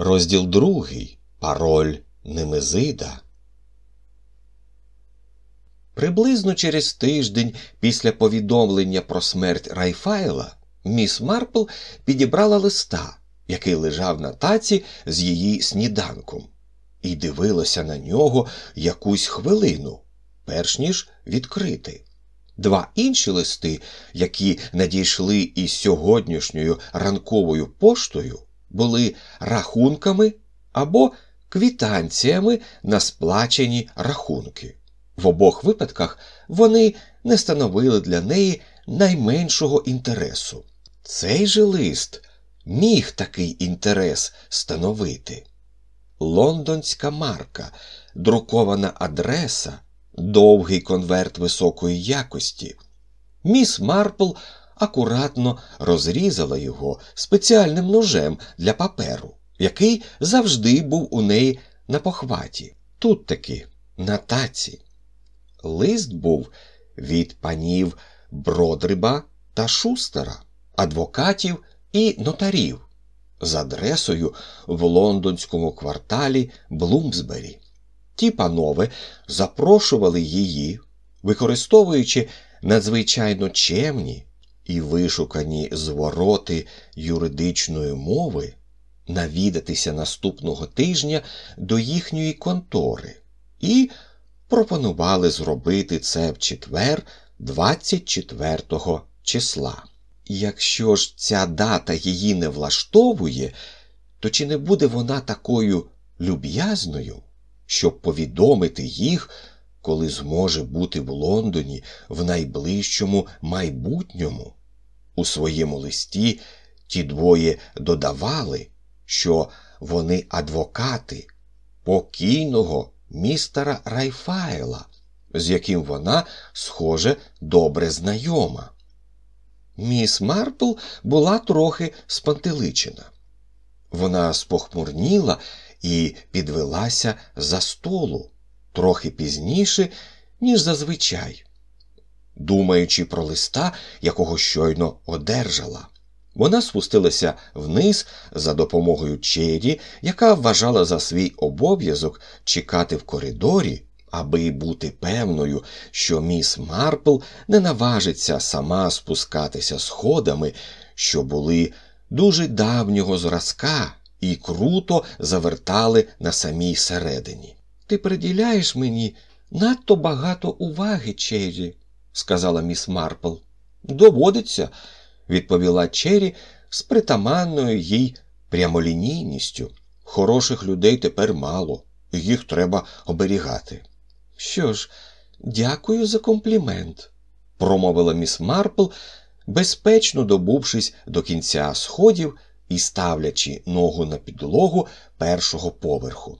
Розділ другий. Пароль Немезида. Приблизно через тиждень після повідомлення про смерть Райфайла міс Марпл підібрала листа, який лежав на таці з її сніданком, і дивилася на нього якусь хвилину, перш ніж відкрити. Два інші листи, які надійшли із сьогоднішньою ранковою поштою, були рахунками або квітанціями на сплачені рахунки. В обох випадках вони не становили для неї найменшого інтересу. Цей же лист міг такий інтерес становити. Лондонська марка, друкована адреса, довгий конверт високої якості. Міс Марпл акуратно розрізала його спеціальним ножем для паперу, який завжди був у неї на похваті. Тут таки на таці. Лист був від панів Бродриба та Шустера, адвокатів і нотарів з адресою в лондонському кварталі Блумсбері. Ті панове запрошували її, використовуючи надзвичайно чемні і вишукані звороти юридичної мови, навідатися наступного тижня до їхньої контори і пропонували зробити це в четвер, 24 числа. Якщо ж ця дата її не влаштовує, то чи не буде вона такою люб'язною, щоб повідомити їх, коли зможе бути в Лондоні в найближчому майбутньому? У своєму листі ті двоє додавали, що вони адвокати покійного містера Райфаела, з яким вона, схоже, добре знайома. Міс Марпл була трохи спантеличена. Вона спохмурніла і підвелася за столу трохи пізніше, ніж зазвичай, думаючи про листа, якого щойно одержала. Вона спустилася вниз за допомогою Чері, яка вважала за свій обов'язок чекати в коридорі, аби бути певною, що міс Марпл не наважиться сама спускатися сходами, що були дуже давнього зразка і круто завертали на самій середині. Ти приділяєш мені надто багато уваги, Чері, сказала міс Марпл. Доводиться відповіла Чері з притаманною їй прямолінійністю. Хороших людей тепер мало, їх треба оберігати. Що ж, дякую за комплімент, промовила міс Марпл, безпечно добувшись до кінця сходів і ставлячи ногу на підлогу першого поверху.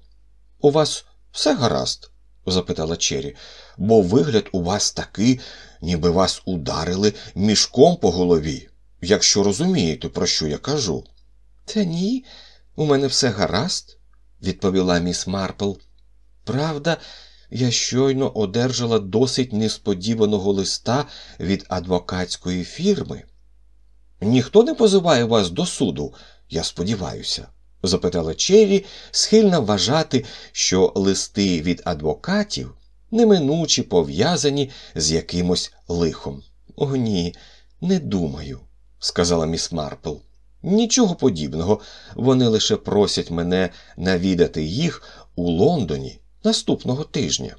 У вас все гаразд? запитала Чері, бо вигляд у вас такий, ніби вас ударили мішком по голові якщо розумієте, про що я кажу. Та ні, у мене все гаразд, відповіла міс Марпл. Правда, я щойно одержала досить несподіваного листа від адвокатської фірми. Ніхто не позиває вас до суду, я сподіваюся, запитала Черрі, схильна вважати, що листи від адвокатів неминуче пов'язані з якимось лихом. О, ні, не думаю сказала міс Марпл. Нічого подібного. Вони лише просять мене навідати їх у Лондоні наступного тижня.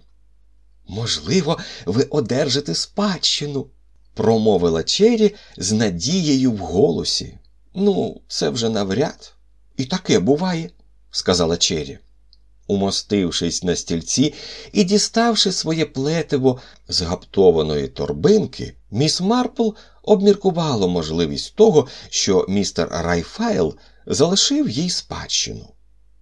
Можливо, ви одержите спадщину, промовила Чері з надією в голосі. Ну, це вже навряд. І таке буває, сказала Чері. Умостившись на стільці і діставши своє плетиво з гаптованої торбинки, міс Марпл обміркувала можливість того, що містер Райфайл залишив їй спадщину.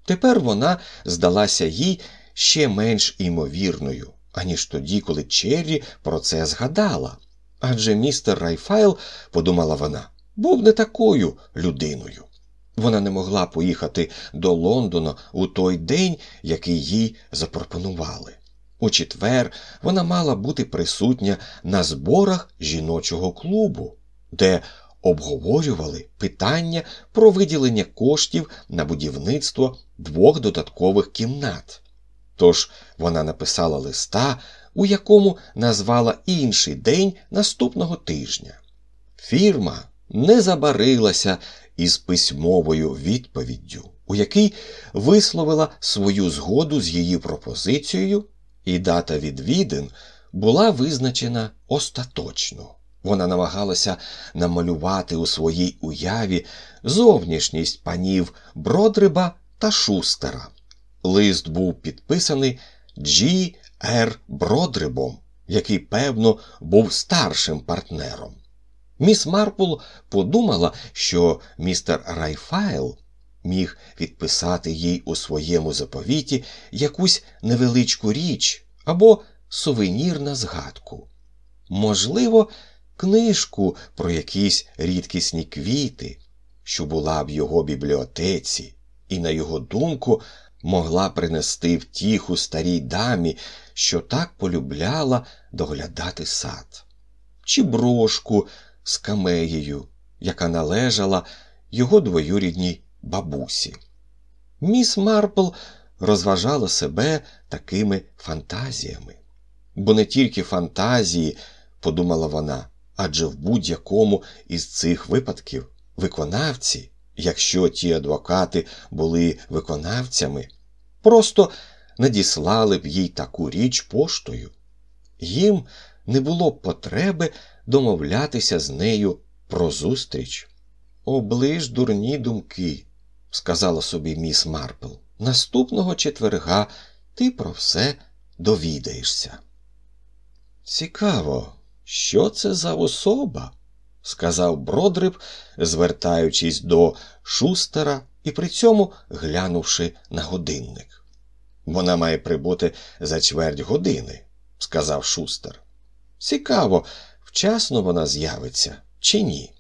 Тепер вона здалася їй ще менш імовірною, аніж тоді, коли Черрі про це згадала. Адже містер Райфайл, подумала вона, був не такою людиною. Вона не могла поїхати до Лондона у той день, який їй запропонували. У четвер вона мала бути присутня на зборах жіночого клубу, де обговорювали питання про виділення коштів на будівництво двох додаткових кімнат. Тож вона написала листа, у якому назвала інший день наступного тижня. Фірма не забарилася із письмовою відповіддю, у якій висловила свою згоду з її пропозицією, і дата відвідин була визначена остаточно. Вона намагалася намалювати у своїй уяві зовнішність панів Бродриба та Шустера. Лист був підписаний Джі Р. Бродрибом, який, певно, був старшим партнером. Міс Марпл подумала, що містер Райфайл міг відписати їй у своєму заповіті якусь невеличку річ або сувенір на згадку. Можливо, книжку про якісь рідкісні квіти, що була в його бібліотеці, і, на його думку, могла принести втіху старій дамі, що так полюбляла доглядати сад, чи брошку з камеєю, яка належала його двоюрідній бабусі. Міс Марпл розважала себе такими фантазіями. Бо не тільки фантазії, подумала вона, адже в будь-якому із цих випадків виконавці, якщо ті адвокати були виконавцями, просто надіслали б їй таку річ поштою. Їм не було потреби домовлятися з нею про зустріч. Оближ дурні думки, сказала собі міс Марпл. Наступного четверга ти про все довідаєшся. Цікаво, що це за особа? сказав Бродриб, звертаючись до шустера і при цьому глянувши на годинник. Вона має прибути за чверть години, сказав шустер. Цікаво, вчасно вона з'явиться чи ні?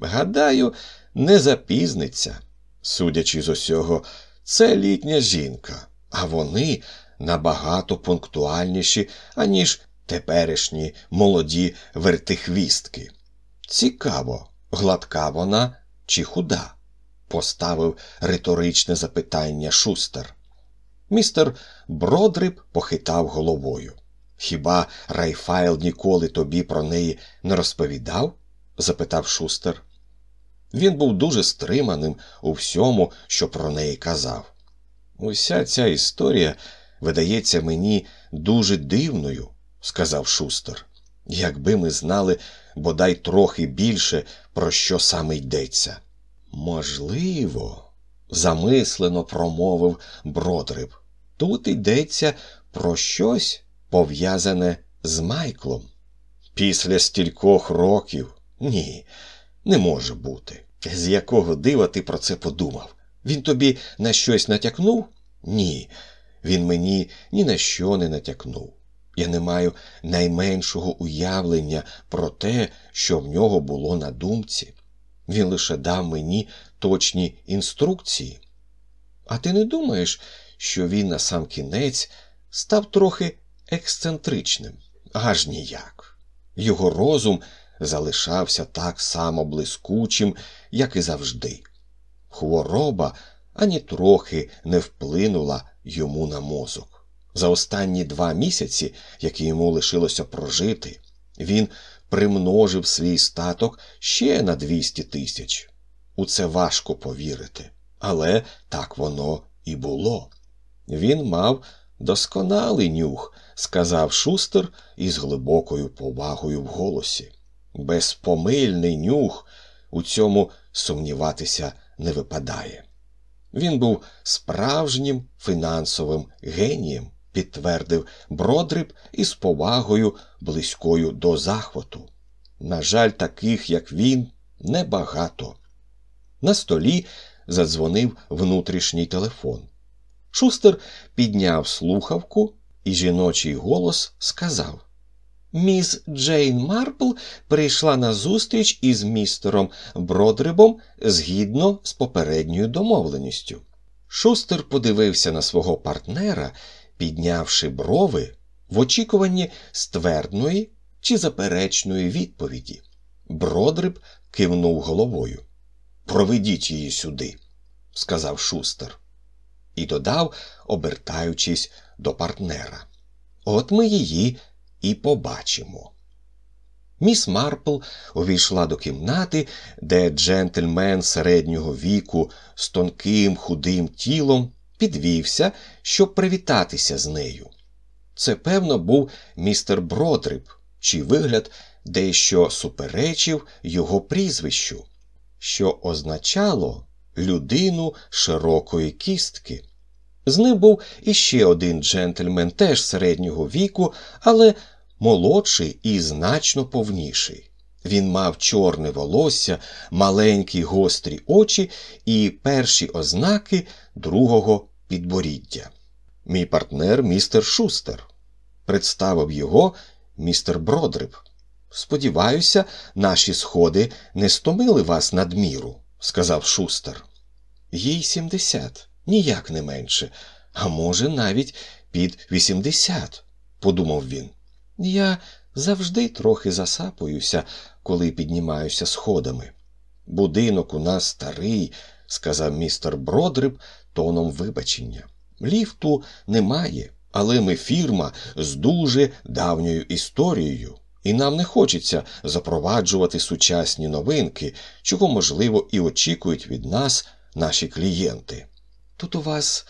Гадаю, не запізниться. Судячи з усього, це літня жінка, а вони набагато пунктуальніші, аніж теперішні молоді вертихвістки. Цікаво, гладка вона чи худа? поставив риторичне запитання шустер. Містер Бродриб похитав головою. Хіба Райфайл ніколи тобі про неї не розповідав? запитав шустер. Він був дуже стриманим у всьому, що про неї казав. Уся ця історія видається мені дуже дивною, сказав шустер. Якби ми знали бодай трохи більше, про що саме йдеться. Можливо, замислено промовив Бродриб. Тут йдеться про щось пов'язане з Майклом. Після стількох років ні, не може бути. З якого дива ти про це подумав? Він тобі на щось натякнув? Ні, він мені ні на що не натякнув. Я не маю найменшого уявлення про те, що в нього було на думці. Він лише дав мені точні інструкції. А ти не думаєш, що він на сам кінець став трохи ексцентричним? Аж ніяк. Його розум залишався так само блискучим, як і завжди. Хвороба ані трохи не вплинула йому на мозок. За останні два місяці, які йому лишилося прожити, він примножив свій статок ще на 200 тисяч. У це важко повірити, але так воно і було. Він мав досконалий нюх, сказав шустер із глибокою повагою в голосі. Безпомильний нюх у цьому сумніватися не випадає. Він був справжнім фінансовим генієм, підтвердив Бродриб із повагою близькою до захвату. На жаль, таких, як він, небагато. На столі задзвонив внутрішній телефон. Шустер підняв слухавку, і жіночий голос сказав Міс Джейн Марпл прийшла на зустріч із містером Бродрибом згідно з попередньою домовленістю. Шустер подивився на свого партнера, піднявши брови в очікуванні ствердної чи заперечної відповіді. Бродриб кивнув головою. Проведіть її сюди, сказав шустер. І додав, обертаючись до партнера. От ми її і побачимо. Міс Марпл увійшла до кімнати, де джентльмен середнього віку з тонким худим тілом підвівся, щоб привітатися з нею. Це, певно, був містер Бродриб, чий вигляд дещо суперечив його прізвищу, що означало людину широкої кістки. З ним був іще один джентльмен, теж середнього віку, але молодший і значно повніший. Він мав чорне волосся, маленькі гострі очі і перші ознаки другого підборіддя. Мій партнер містер Шустер. Представив його містер Бродриб. Сподіваюся, наші сходи не стомили вас надміру, сказав шустер. Їй сімдесят, ніяк не менше, а може, навіть під вісімдесят, подумав він. Я завжди трохи засапуюся, коли піднімаюся сходами. Будинок у нас старий, сказав містер Бродриб тоном вибачення. Ліфту немає, але ми фірма з дуже давньою історією, і нам не хочеться запроваджувати сучасні новинки, чого, можливо, і очікують від нас наші клієнти. Тут у вас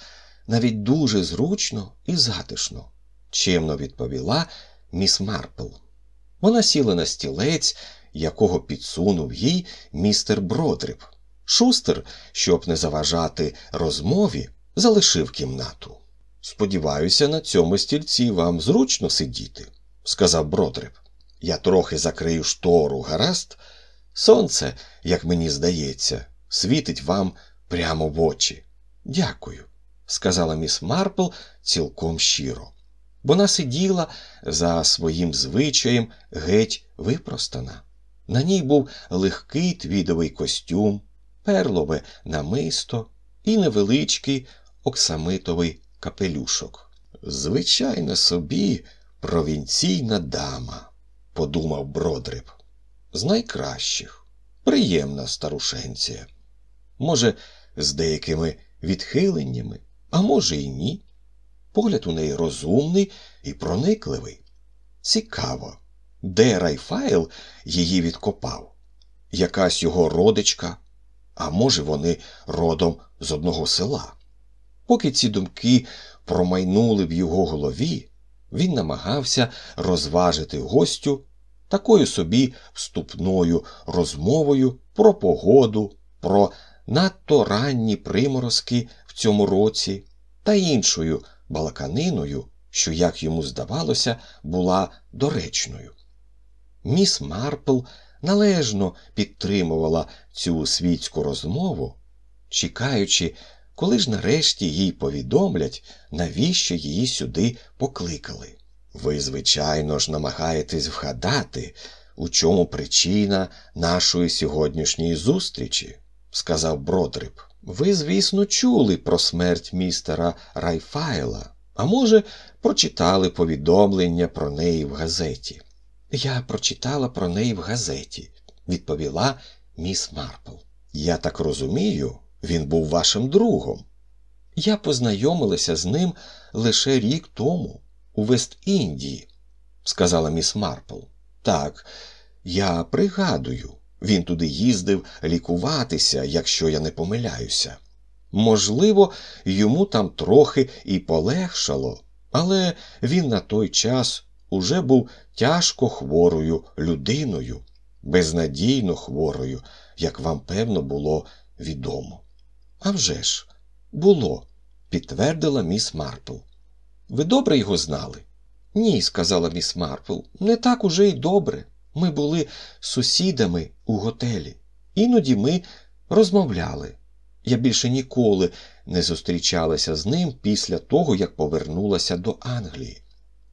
навіть дуже зручно і затишно, чемно відповіла міс Марпл. Вона сіла на стілець, якого підсунув їй містер Бродриб. Шустер, щоб не заважати розмові, залишив кімнату. Сподіваюся, на цьому стільці вам зручно сидіти, сказав Бродриб. Я трохи закрию штору, гаразд. Сонце, як мені здається, світить вам прямо в очі. Дякую, сказала міс Марпл цілком щиро. Вона сиділа за своїм звичаєм геть випростана. На ній був легкий твідовий костюм, перлове намисто і невеличкий оксамитовий капелюшок. Звичайно собі, провінційна дама, подумав Бродриб. З найкращих, приємна старушенція. Може, з деякими відхиленнями, а може, і ні. Погляд у неї розумний і проникливий. Цікаво, де Райфайл її відкопав? Якась його родичка, а може, вони родом з одного села. Поки ці думки промайнули в його голові, він намагався розважити гостю такою собі вступною розмовою про погоду, про надто ранні приморозки в цьому році та іншою балаканиною, що, як йому здавалося, була доречною. Міс Марпл належно підтримувала цю світську розмову, чекаючи, коли ж нарешті їй повідомлять, навіщо її сюди покликали. Ви, звичайно ж, намагаєтесь вгадати, у чому причина нашої сьогоднішньої зустрічі, сказав Бродриб. Ви, звісно, чули про смерть містера Райфайла, а може, прочитали повідомлення про неї в газеті. Я прочитала про неї в газеті, відповіла міс Марпл. Я так розумію, він був вашим другом. Я познайомилася з ним лише рік тому, у Вест-Індії, сказала міс Марпл. Так, я пригадую, він туди їздив лікуватися, якщо я не помиляюся. Можливо, йому там трохи і полегшало, але він на той час уже був тяжко хворою людиною, безнадійно хворою, як вам певно було відомо. «А вже ж, було, підтвердила міс Марпл. Ви добре його знали? Ні, сказала міс Марпл, не так уже й добре. Ми були сусідами у готелі. Іноді ми розмовляли. Я більше ніколи не зустрічалася з ним після того, як повернулася до Англії.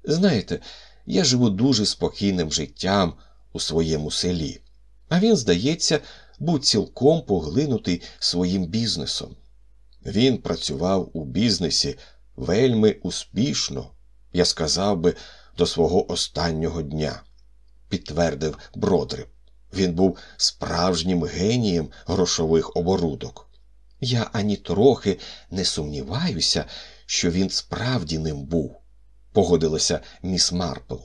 Знаєте, я живу дуже спокійним життям у своєму селі, а він, здається, був цілком поглинутий своїм бізнесом. Він працював у бізнесі вельми успішно, я сказав би, до свого останнього дня, підтвердив Бродриб. Він був справжнім генієм грошових оборудок. Я ані трохи не сумніваюся, що він справді ним був, погодилася міс Марпл.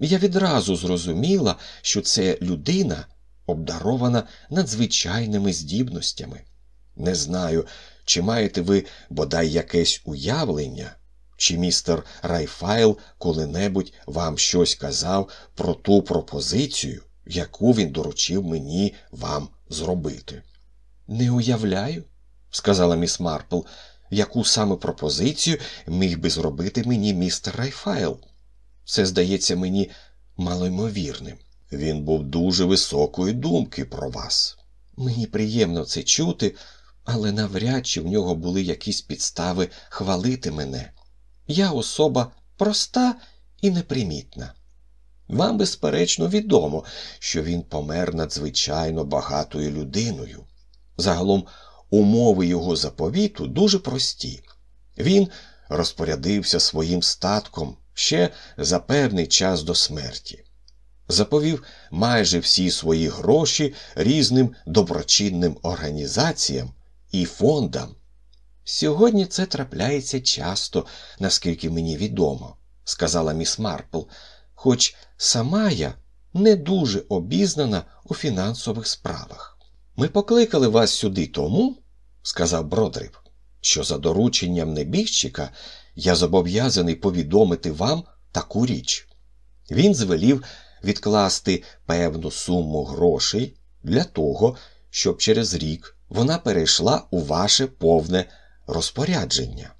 Я відразу зрозуміла, що це людина, обдарована надзвичайними здібностями. Не знаю, чи маєте ви бодай якесь уявлення, чи містер Райфайл коли-небудь вам щось казав про ту пропозицію, яку він доручив мені вам зробити? Не уявляю, сказала міс Марпл, яку саме пропозицію міг би зробити мені містер Райфайл. Це здається мені малоймовірним. Він був дуже високої думки про вас. Мені приємно це чути, але навряд чи в нього були якісь підстави хвалити мене. Я особа проста і непримітна. Вам, безперечно, відомо, що він помер надзвичайно багатою людиною. Загалом, умови його заповіту дуже прості. Він розпорядився своїм статком ще за певний час до смерті. Заповів майже всі свої гроші різним доброчинним організаціям і фондам. Сьогодні це трапляється часто, наскільки мені відомо, сказала міс Марпл, хоч сама я не дуже обізнана у фінансових справах. Ми покликали вас сюди тому, сказав Бродриб, що за дорученням небіжчика я зобов'язаний повідомити вам таку річ. Він звелів відкласти певну суму грошей для того, щоб через рік вона перейшла у ваше повне розпорядження.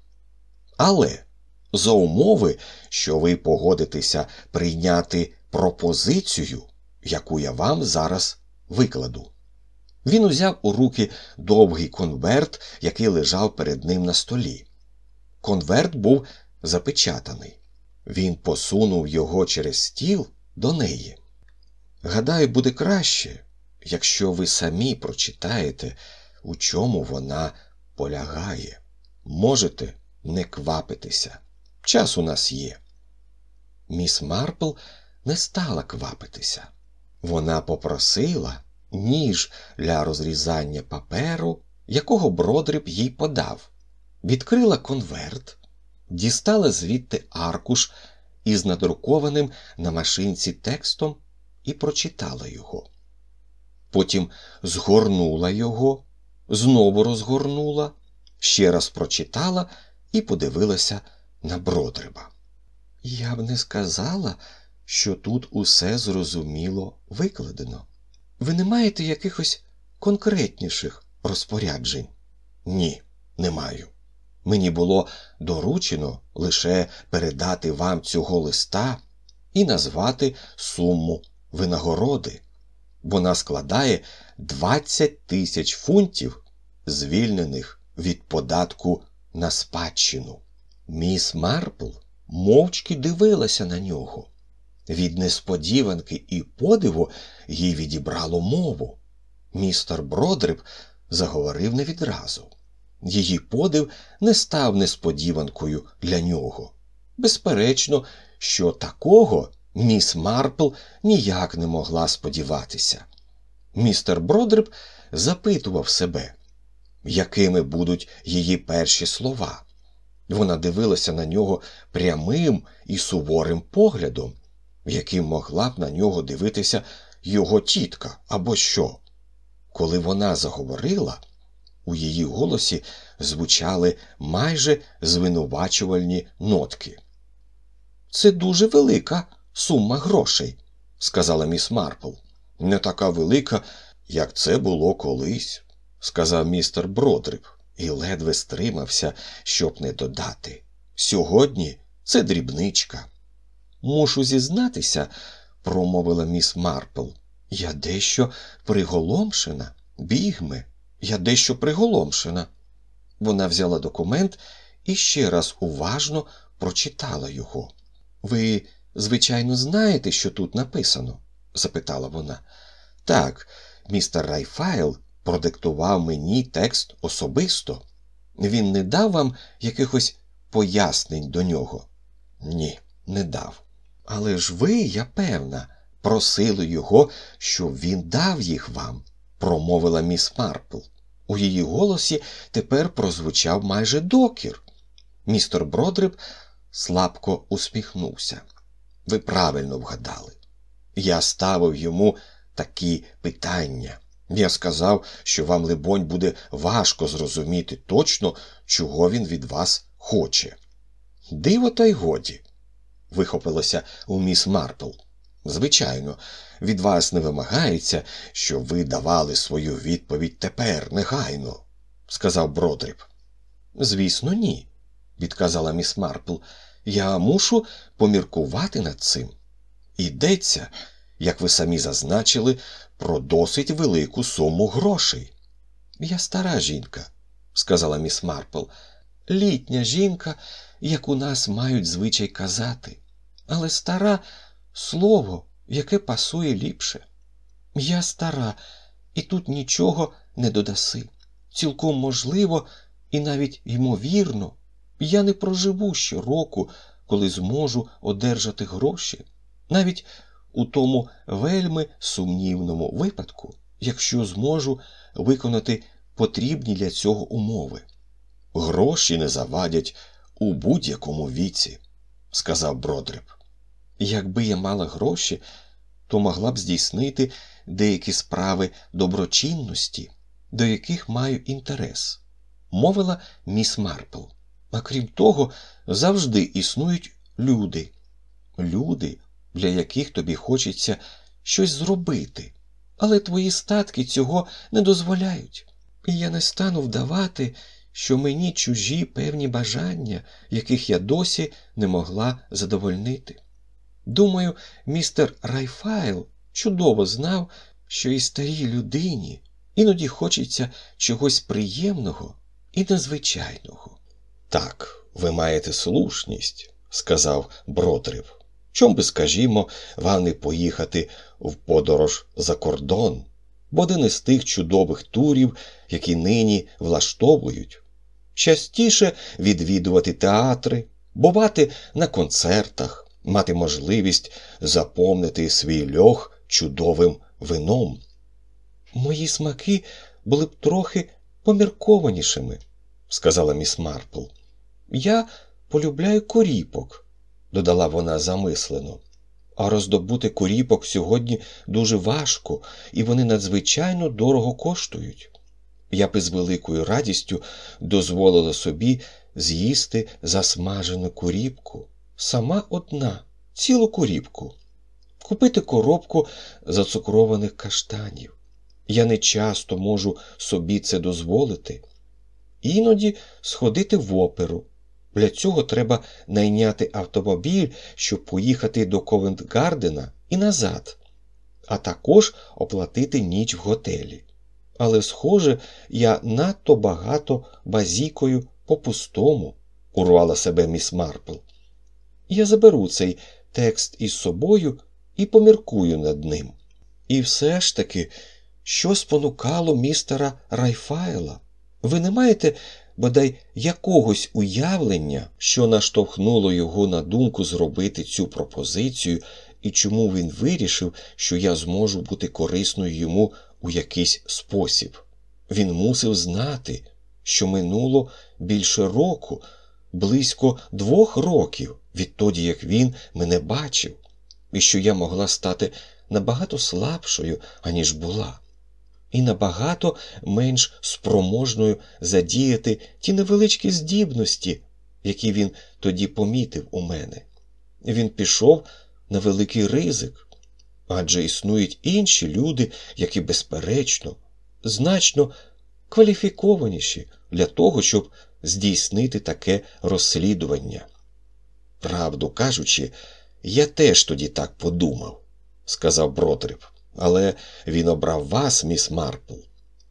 Але за умови, що ви погодитеся прийняти пропозицію, яку я вам зараз викладу. Він узяв у руки довгий конверт, який лежав перед ним на столі. Конверт був запечатаний. Він посунув його через стіл до неї. Гадаю, буде краще, якщо ви самі прочитаєте, у чому вона полягає. Можете не квапитися. Час у нас є. Міс Марпл не стала квапитися. Вона попросила ніж для розрізання паперу, якого Бродриб їй подав, відкрила конверт, дістала звідти аркуш із надрукованим на машинці текстом і прочитала його. Потім згорнула його, знову розгорнула, ще раз прочитала і подивилася на Бродриба. Я б не сказала, що тут усе зрозуміло викладено. Ви не маєте якихось конкретніших розпоряджень? Ні, не маю. Мені було доручено лише передати вам цього листа і назвати суму винагороди. Вона складає 20 тисяч фунтів, звільнених від податку на спадщину. Міс Марпл мовчки дивилася на нього. Від несподіванки і подиву їй відібрало мову. Містер Бродриб заговорив не відразу. Її подив не став несподіванкою для нього. Безперечно, що такого міс Марпл ніяк не могла сподіватися. Містер Бродриб запитував себе, якими будуть її перші слова. Вона дивилася на нього прямим і суворим поглядом, яким могла б на нього дивитися його тітка або що. Коли вона заговорила, у її голосі звучали майже звинувачувальні нотки. Це дуже велика сума грошей, сказала міс Марпл. Не така велика, як це було колись, сказав містер Бродриб і ледве стримався, щоб не додати. Сьогодні це дрібничка. Мушу зізнатися, промовила міс Марпл. Я дещо приголомшена, бігме, я дещо приголомшена. Вона взяла документ і ще раз уважно прочитала його. Ви, звичайно, знаєте, що тут написано? Запитала вона. Так, містер Райфайл продиктував мені текст особисто. Він не дав вам якихось пояснень до нього? Ні, не дав. Але ж ви, я певна, просили його, щоб він дав їх вам, промовила міс Марпл. У її голосі тепер прозвучав майже докір. Містер Бродриб слабко усміхнувся. Ви правильно вгадали. Я ставив йому такі питання. Я сказав, що вам, либонь, буде важко зрозуміти точно, чого він від вас хоче. Диво, та й годі, вихопилося у міс Марпл. Звичайно, від вас не вимагається, щоб ви давали свою відповідь тепер, негайно, сказав Бродріб. Звісно, ні, відказала міс Марпл. Я мушу поміркувати над цим. Йдеться, як ви самі зазначили, про досить велику суму грошей. Я стара жінка, сказала міс Марпл, літня жінка, як у нас мають звичай казати, але стара слово, яке пасує ліпше. Я стара, і тут нічого не додаси. Цілком можливо і навіть ймовірно, я не проживу ще року, коли зможу одержати гроші, навіть у тому вельми сумнівному випадку, якщо зможу виконати потрібні для цього умови. Гроші не завадять у будь-якому віці, сказав Бродреб. Якби я мала гроші, то могла б здійснити деякі справи доброчинності, до яких маю інтерес, мовила міс Марпл. А крім того, завжди існують люди, люди, для яких тобі хочеться щось зробити, але твої статки цього не дозволяють. І я не стану вдавати, що мені чужі певні бажання, яких я досі не могла задовольнити. Думаю, містер Райфайл чудово знав, що і старій людині іноді хочеться чогось приємного і незвичайного. Так, ви маєте слушність, сказав Бродрив. Чом би, скажімо, вам не поїхати в подорож за кордон, бо один із тих чудових турів, які нині влаштовують, частіше відвідувати театри, бувати на концертах, мати можливість заповнити свій льох чудовим вином. Мої смаки були б трохи поміркованішими, сказала міс Марпл. Я полюбляю коріпок, додала вона замислено. А роздобути коріпок сьогодні дуже важко, і вони надзвичайно дорого коштують. Я б із великою радістю дозволила собі з'їсти засмажену коріпку, сама одна, цілу коріпку, купити коробку зацукрованих каштанів. Я не часто можу собі це дозволити. Іноді сходити в оперу. Для цього треба найняти автомобіль, щоб поїхати до Ковент-Гардена і назад, а також оплатити ніч в готелі. Але, схоже, я надто багато базікою по пустому, урвала себе міс Марпл. Я заберу цей текст із собою і поміркую над ним. І все ж таки, що спонукало містера Райфайла? Ви не маєте бодай якогось уявлення, що наштовхнуло його на думку зробити цю пропозицію, і чому він вирішив, що я зможу бути корисною йому у якийсь спосіб. Він мусив знати, що минуло більше року, близько двох років відтоді, як він мене бачив, і що я могла стати набагато слабшою, аніж була і набагато менш спроможною задіяти ті невеличкі здібності, які він тоді помітив у мене. Він пішов на великий ризик, адже існують інші люди, які, безперечно, значно кваліфікованіші для того, щоб здійснити таке розслідування. Правду кажучи, я теж тоді так подумав, сказав Бродриб але він обрав вас, міс Марпл.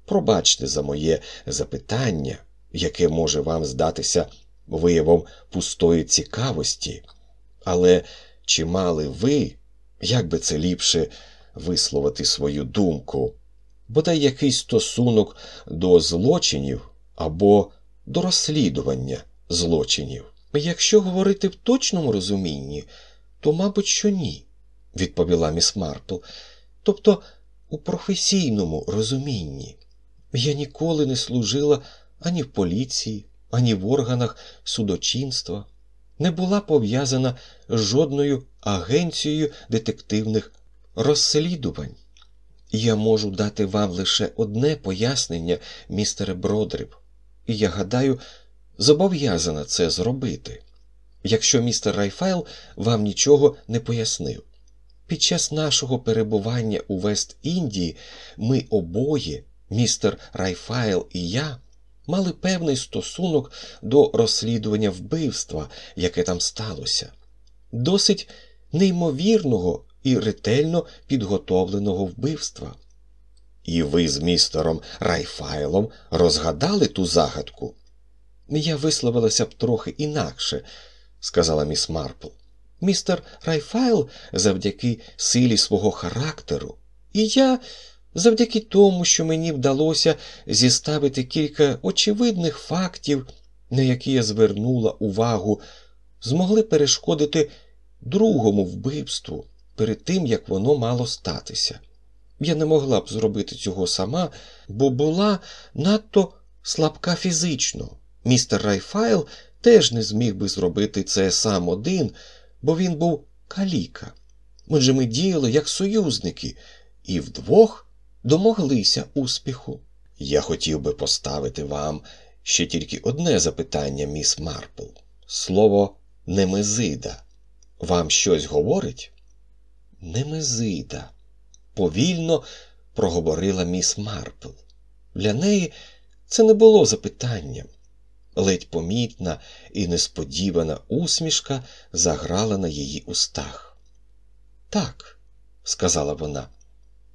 Пробачте за моє запитання, яке може вам здатися виявом пустої цікавості, але чи мали ви, як би це ліпше висловити свою думку, бодай якийсь стосунок до злочинів або до розслідування злочинів? Якщо говорити в точному розумінні, то, мабуть, що ні. відповіла міс Марпл. Тобто у професійному розумінні. Я ніколи не служила ані в поліції, ані в органах судочинства, не була пов'язана з жодною агенцією детективних розслідувань. Я можу дати вам лише одне пояснення, містере Бродріб, і я гадаю, зобов'язана це зробити, якщо містер Райфайл вам нічого не пояснив. Під час нашого перебування у Вест-Індії ми обоє, містер Райфайл і я, мали певний стосунок до розслідування вбивства, яке там сталося, досить неймовірного і ретельно підготовленого вбивства. І ви з містером Райфайлом розгадали ту загадку? Я висловилася б трохи інакше, сказала міс Марпл. Містер Райфайл завдяки силі свого характеру, і я завдяки тому, що мені вдалося зіставити кілька очевидних фактів, на які я звернула увагу, змогли перешкодити другому вбивству перед тим, як воно мало статися. Я не могла б зробити цього сама, бо була надто слабка фізично. Містер Райфайл теж не зміг би зробити це сам один, бо він був каліка. Отже, ми діяли як союзники і вдвох домоглися успіху. Я хотів би поставити вам ще тільки одне запитання, міс Марпл. Слово Немезида. Вам щось говорить? Немезида, повільно проговорила міс Марпл. Для неї це не було запитанням. Ледь помітна і несподівана усмішка заграла на її устах. Так, сказала вона,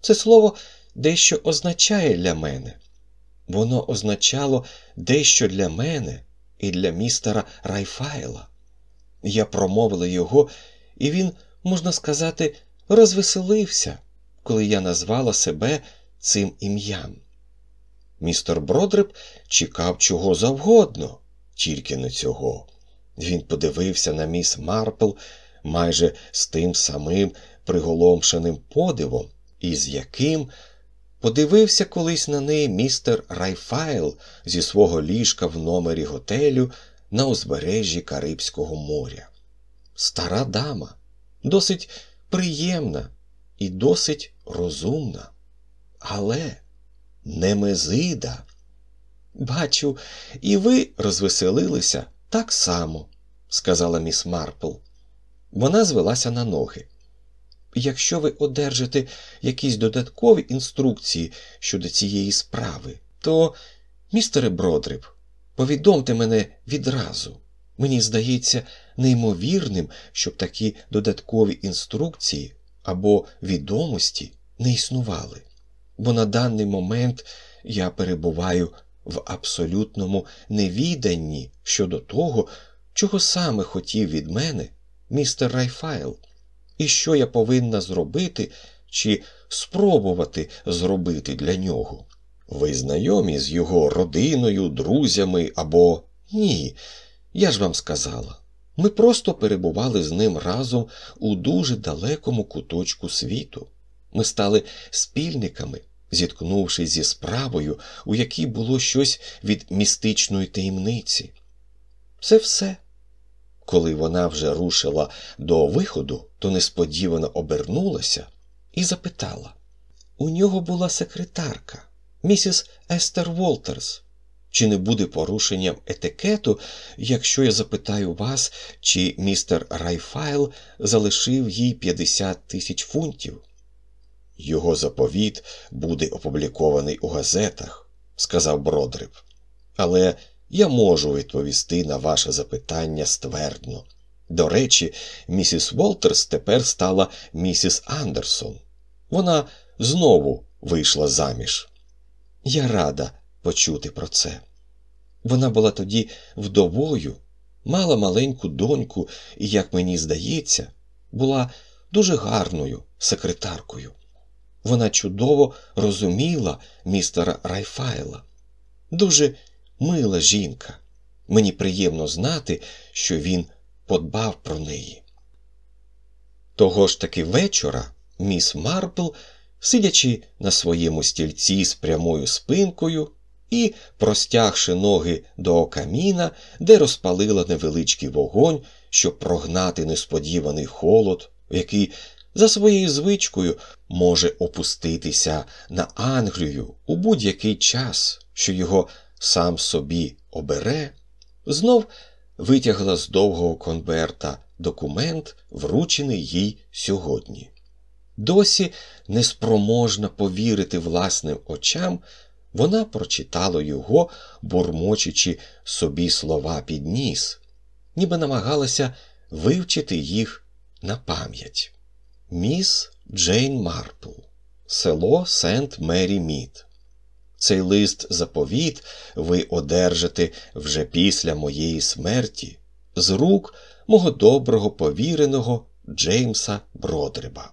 це слово дещо означає для мене. Воно означало дещо для мене і для містера Райфайла. Я промовила його, і він, можна сказати, розвеселився, коли я назвала себе цим ім'ям. Містер Бродриб чекав чого завгодно, тільки не цього. Він подивився на міс Марпл майже з тим самим приголомшеним подивом, із яким подивився колись на неї містер Райфайл зі свого ліжка в номері готелю на узбережжі Карибського моря. Стара дама, досить приємна і досить розумна, але Немезида. Бачу, і ви розвеселилися так само, сказала міс Марпл. Вона звелася на ноги. Якщо ви одержите якісь додаткові інструкції щодо цієї справи, то, містере Бродриб, повідомте мене відразу. Мені здається неймовірним, щоб такі додаткові інструкції або відомості не існували бо на даний момент я перебуваю в абсолютному невіданні щодо того, чого саме хотів від мене містер Райфайл, і що я повинна зробити чи спробувати зробити для нього. Ви знайомі з його родиною, друзями або ні, я ж вам сказала. Ми просто перебували з ним разом у дуже далекому куточку світу. Ми стали спільниками зіткнувшись зі справою, у якій було щось від містичної таємниці. Це все. Коли вона вже рушила до виходу, то несподівано обернулася і запитала у нього була секретарка, місіс Естер Волтерс. Чи не буде порушенням етикету, якщо я запитаю вас, чи містер Райфайл залишив їй 50 тисяч фунтів? Його заповіт буде опублікований у газетах, сказав Бродриб. Але я можу відповісти на ваше запитання ствердно. До речі, місіс Волтерс тепер стала місіс Андерсон. Вона знову вийшла заміж. Я рада почути про це. Вона була тоді вдовою, мала маленьку доньку і, як мені здається, була дуже гарною секретаркою. Вона чудово розуміла містера Райфайла. Дуже мила жінка. Мені приємно знати, що він подбав про неї. Того ж таки вечора міс Марпл, сидячи на своєму стільці з прямою спинкою і простягши ноги до каміна, де розпалила невеличкий вогонь, щоб прогнати несподіваний холод, який за своєю звичкою може опуститися на Англію у будь-який час, що його сам собі обере, знов витягла з довгого конверта документ, вручений їй сьогодні. Досі неспроможна повірити власним очам, вона прочитала його, бурмочучи собі слова під ніс, ніби намагалася вивчити їх на пам'ять. Міс Джейн Марпл, село Сент Мері Мід. Цей лист заповіт ви одержите вже після моєї смерті з рук мого доброго повіреного Джеймса Бродриба.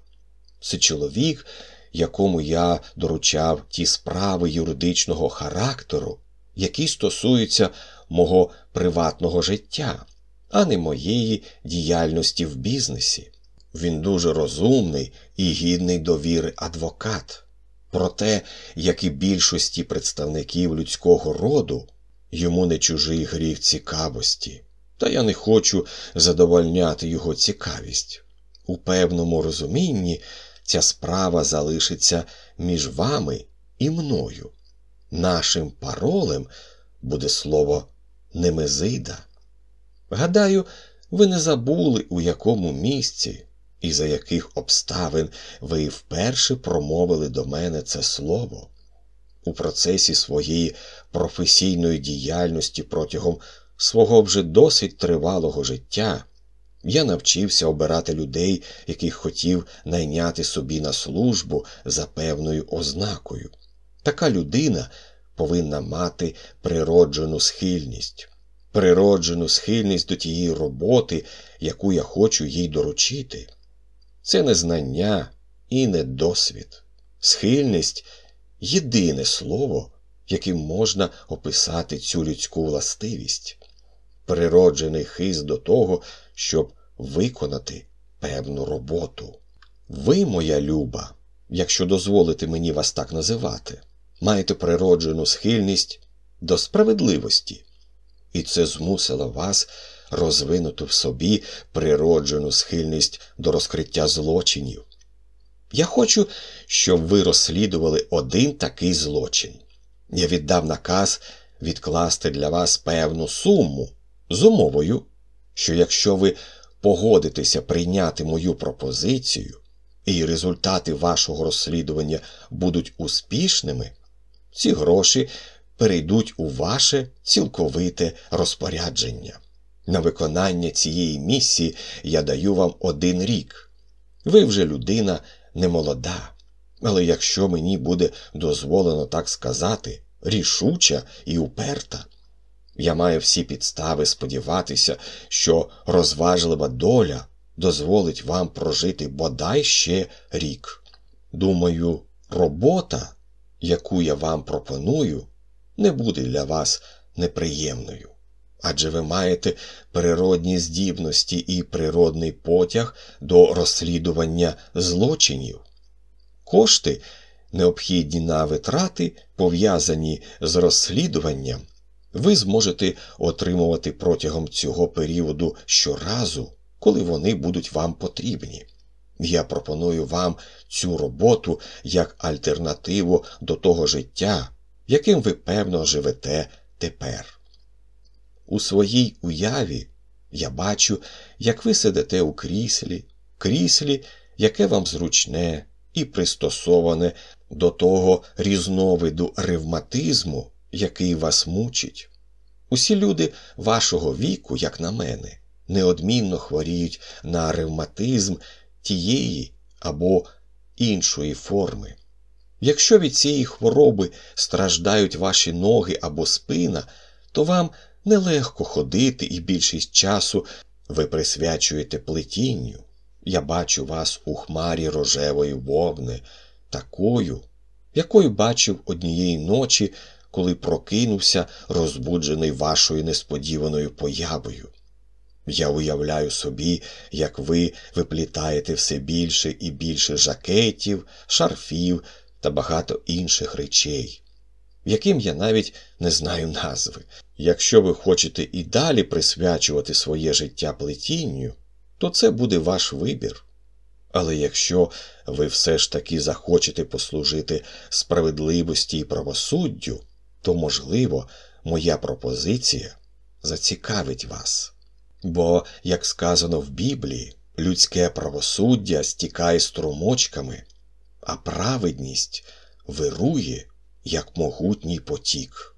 Це чоловік, якому я доручав ті справи юридичного характеру, які стосуються мого приватного життя, а не моєї діяльності в бізнесі. Він дуже розумний і гідний довіри адвокат. Проте, як і більшості представників людського роду, йому не чужий гріх цікавості, та я не хочу задовольняти його цікавість. У певному розумінні ця справа залишиться між вами і мною. Нашим паролем буде слово Немезида. Гадаю, ви не забули, у якому місці і за яких обставин ви вперше промовили до мене це слово. У процесі своєї професійної діяльності протягом свого вже досить тривалого життя я навчився обирати людей, яких хотів найняти собі на службу за певною ознакою. Така людина повинна мати природжену схильність, природжену схильність до тієї роботи, яку я хочу їй доручити. Це не знання і не досвід. Схильність єдине слово, яким можна описати цю людську властивість, природжений хист до того, щоб виконати певну роботу. Ви, моя люба, якщо дозволите мені вас так називати, маєте природжену схильність до справедливості, і це змусило вас розвинути в собі природжену схильність до розкриття злочинів. Я хочу, щоб ви розслідували один такий злочин. Я віддав наказ відкласти для вас певну суму з умовою, що якщо ви погодитеся прийняти мою пропозицію, і результати вашого розслідування будуть успішними, ці гроші перейдуть у ваше цілковите розпорядження. На виконання цієї місії я даю вам один рік. Ви вже людина немолода, але якщо мені буде дозволено так сказати, рішуча і уперта, я маю всі підстави сподіватися, що розважлива доля дозволить вам прожити бодай ще рік. Думаю, робота, яку я вам пропоную, не буде для вас неприємною адже ви маєте природні здібності і природний потяг до розслідування злочинів. Кошти, необхідні на витрати, пов'язані з розслідуванням, ви зможете отримувати протягом цього періоду щоразу, коли вони будуть вам потрібні. Я пропоную вам цю роботу як альтернативу до того життя, яким ви певно живете тепер. У своїй уяві я бачу, як ви сидите у кріслі, кріслі, яке вам зручне і пристосоване до того різновиду ревматизму, який вас мучить. Усі люди вашого віку, як на мене, неодмінно хворіють на ревматизм тієї або іншої форми. Якщо від цієї хвороби страждають ваші ноги або спина, то вам нелегко ходити і більшість часу ви присвячуєте плетінню. Я бачу вас у хмарі рожевої вовни, такою, якою бачив однієї ночі, коли прокинувся, розбуджений вашою несподіваною появою. Я уявляю собі, як ви виплітаєте все більше і більше жакетів, шарфів та багато інших речей, яким я навіть не знаю назви. Якщо ви хочете і далі присвячувати своє життя плетінню, то це буде ваш вибір. Але якщо ви все ж таки захочете послужити справедливості і правосуддю, то, можливо, моя пропозиція зацікавить вас. Бо, як сказано в Біблії, людське правосуддя стікає струмочками, а праведність вирує, як могутній потік.